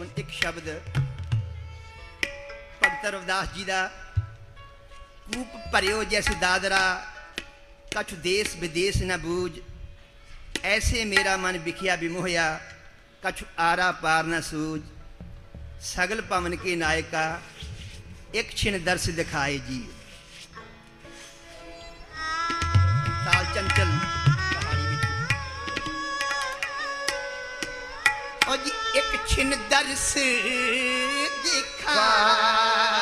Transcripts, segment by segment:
ਹੁਣ ਇੱਕ ਸ਼ਬਦ ਭਗਤ ਰਵਿਦਾਸ ਜੀ ਦਾ ਕੂਪ ਭਰਿਓ ਜੈਸੇ ਦਾਦਰਾ, ਕਛ ਦੇਸ ਵਿਦੇਸ ਨਾ ਬੂਝ। ਐਸੇ ਮੇਰਾ ਮਨ ਵਿਖਿਆ ਬਿਮੋਹਿਆ ਕਛ ਆਰਾ ਪਾਰ ਨਾ ਸੂਝ। ਸਗਲ ਪਵਨ ਕੇ ਨਾਇਕਾ, ਇੱਕ ਛਿਨ ਦਰਸ ਦਿਖਾਏ ਜੀ किन दर्श दिखा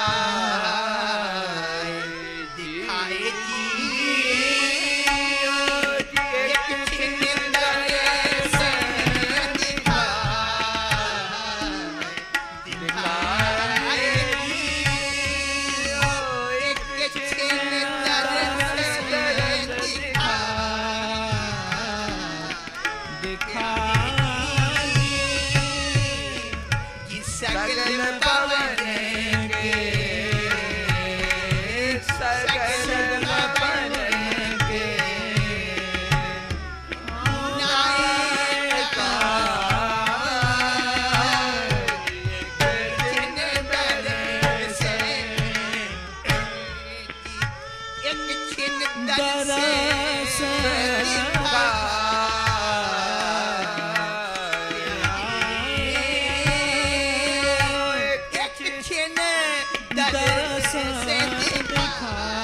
sense, sense, sense.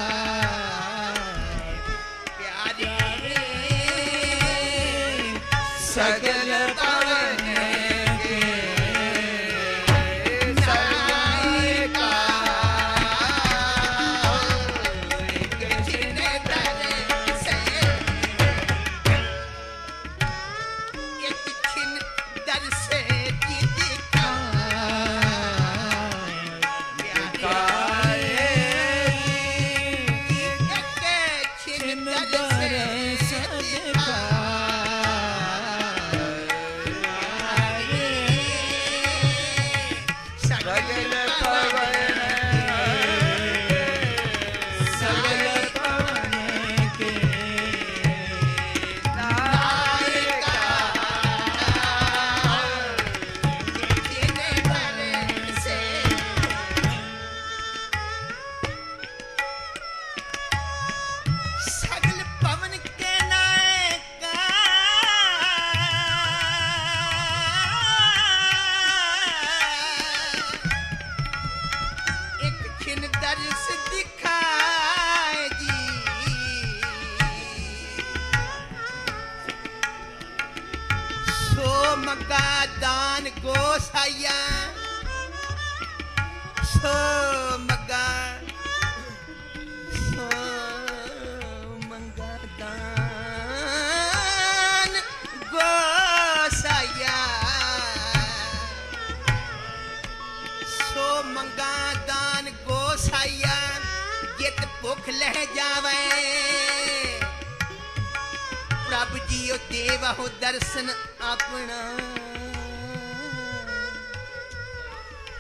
ਬਹੁ ਦਰਸ਼ਨ ਆਪਣਾ।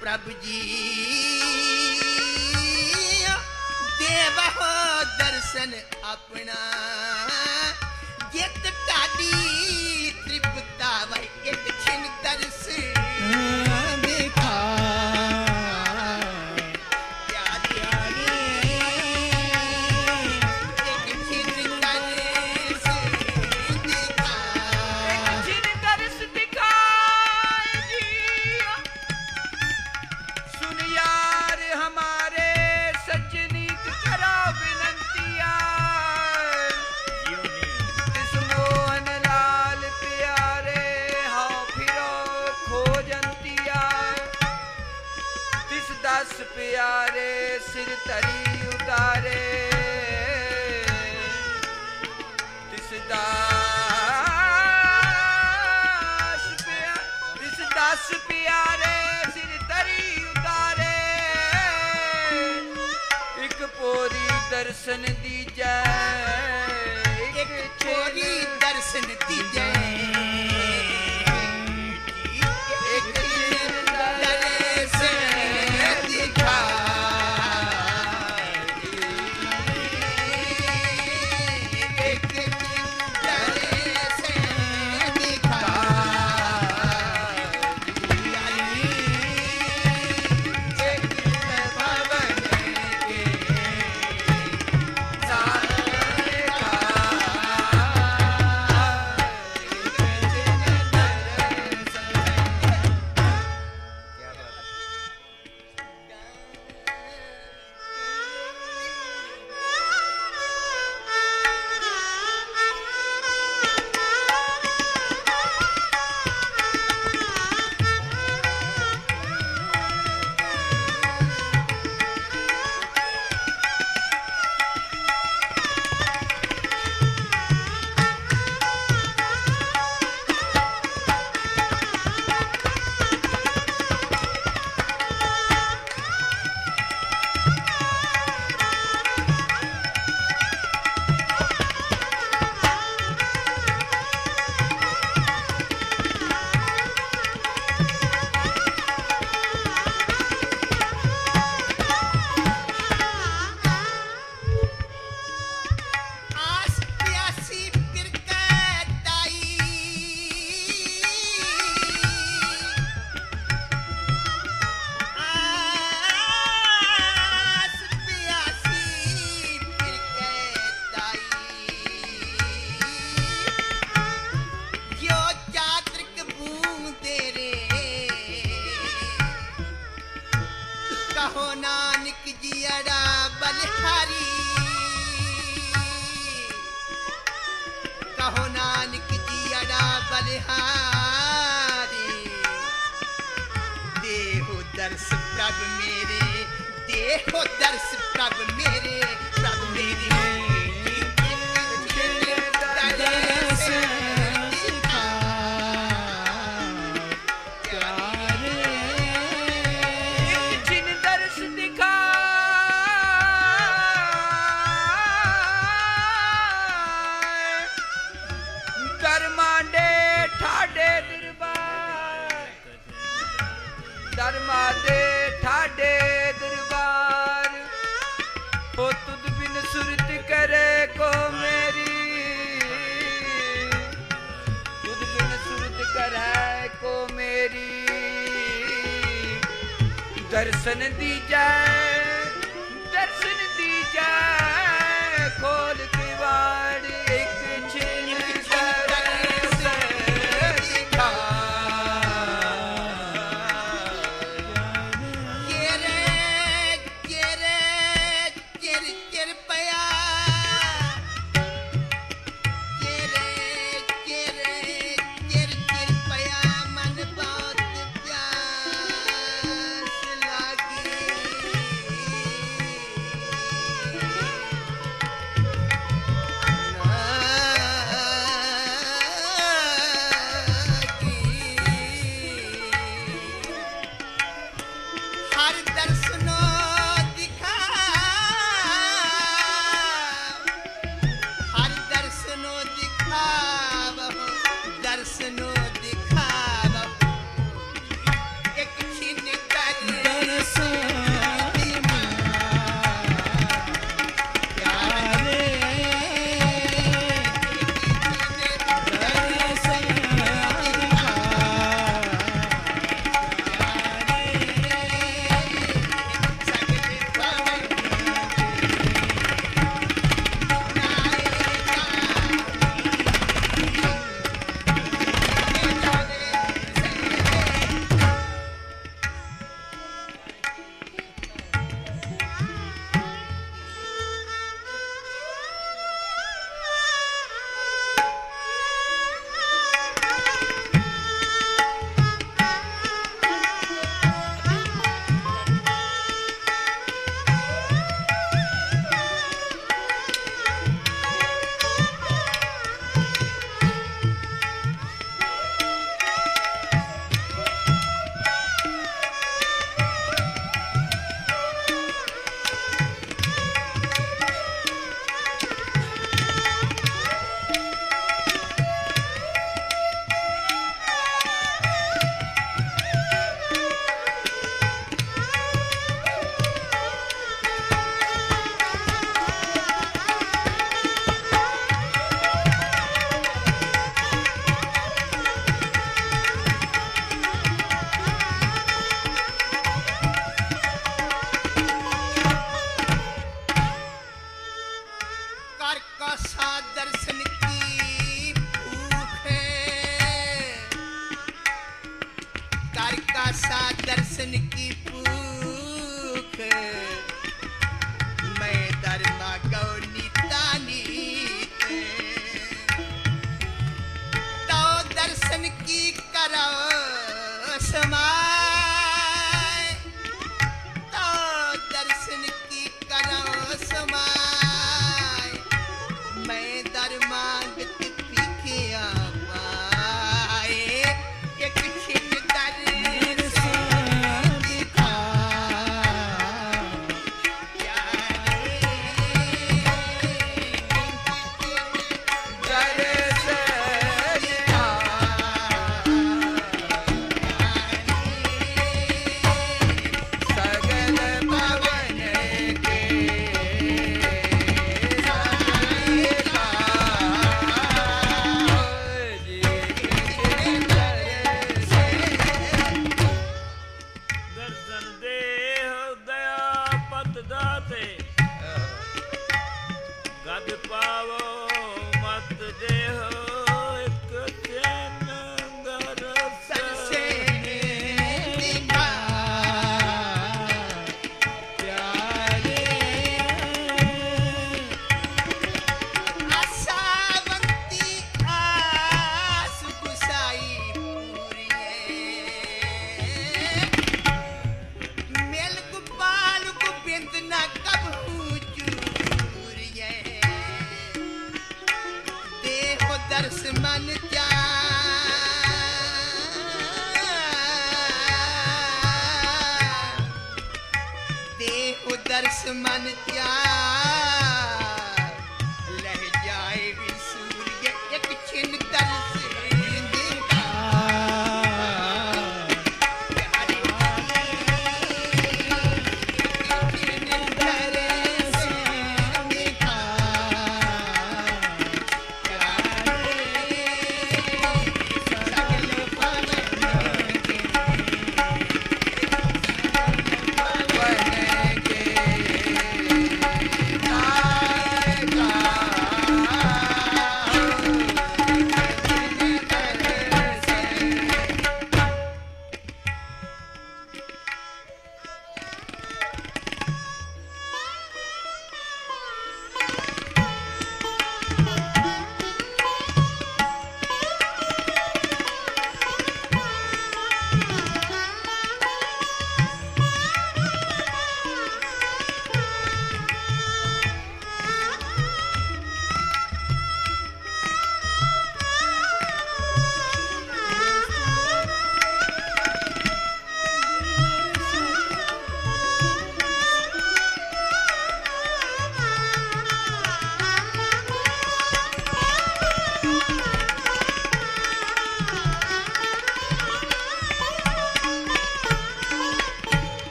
ਪ੍ਰਭ ਜੀ ਦੇਵਹੁ ਦਰਸ਼ਨ ਆਪਣਾ।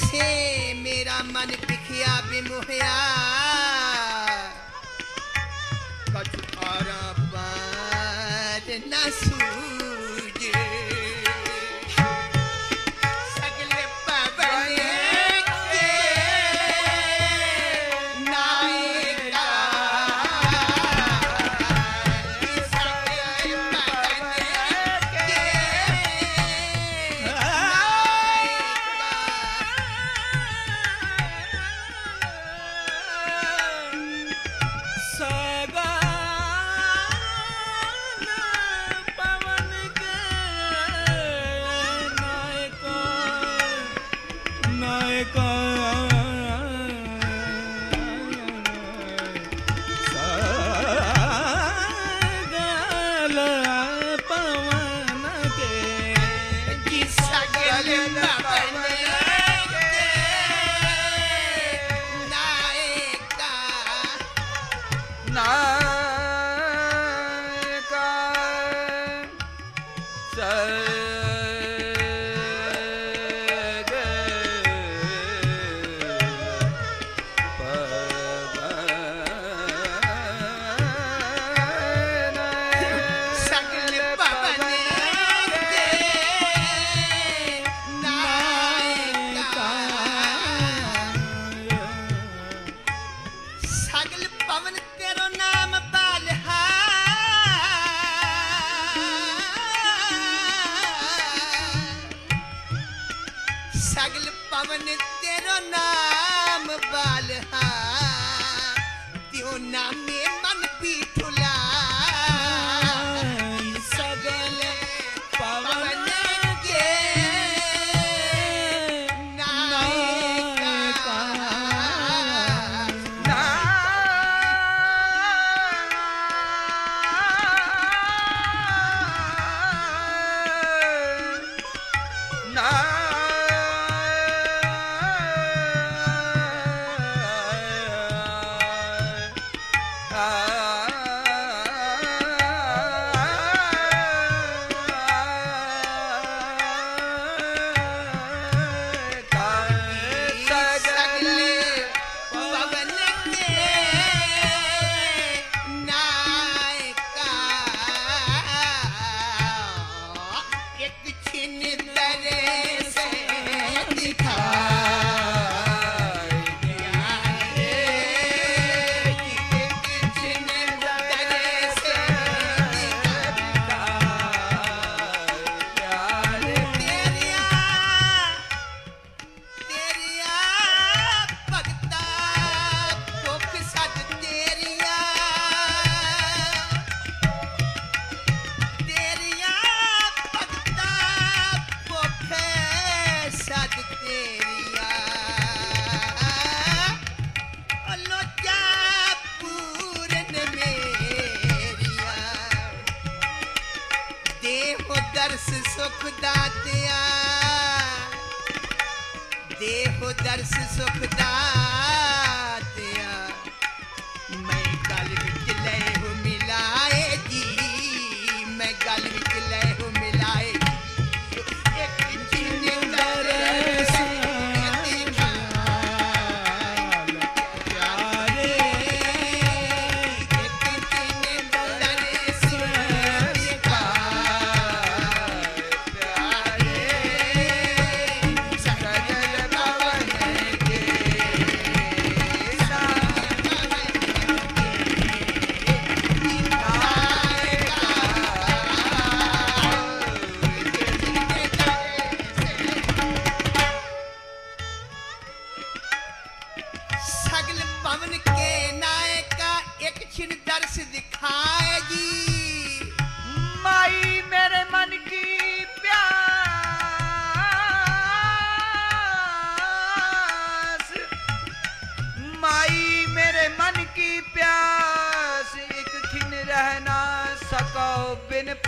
ਐਸੇ ਮੇਰਾ ਮਨ ਵਿਖਿਆ ਬਿਮੋਹਿਆ। ਨਾਇਕਾ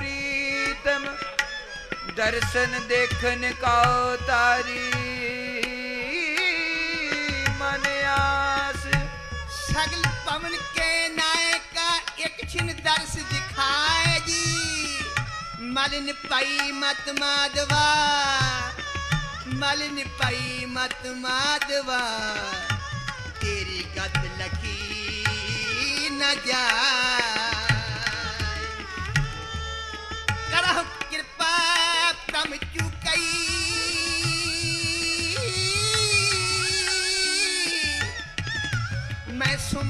ਪ੍ਰੀਤਮ ਦਰਸ਼ਨ ਦੇਖਨ ਕਾ ਤਾਰੀ। ਮਨ ਆਸ। ਸਗਲ ਪਵਨ ਕੇ ਨਾਇਕਾ ਇੱਕ ਖਾਏ ਜੀ। ਮਲਨ ਪਈ ਮਤ ਮਾਦਵਾ ਮਲਨ ਪਈ ਮਤ ਮਾਦਵਾ ਤੇਰੀ ਗਤ ਲਖੀ ਨਾ ਜਾ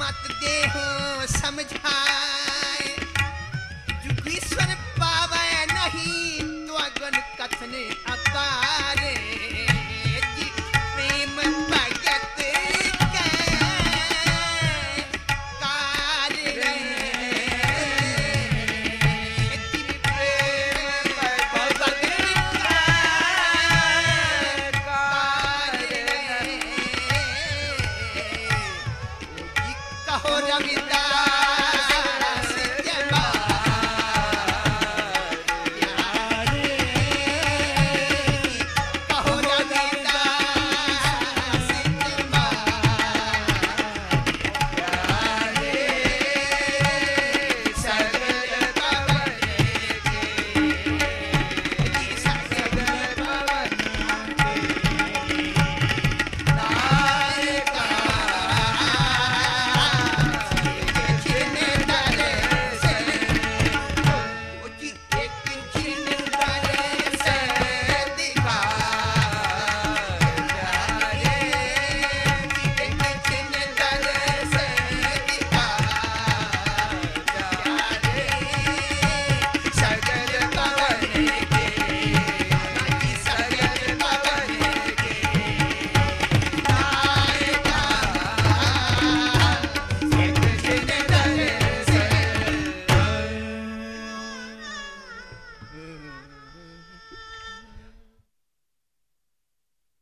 मत देहूं समझा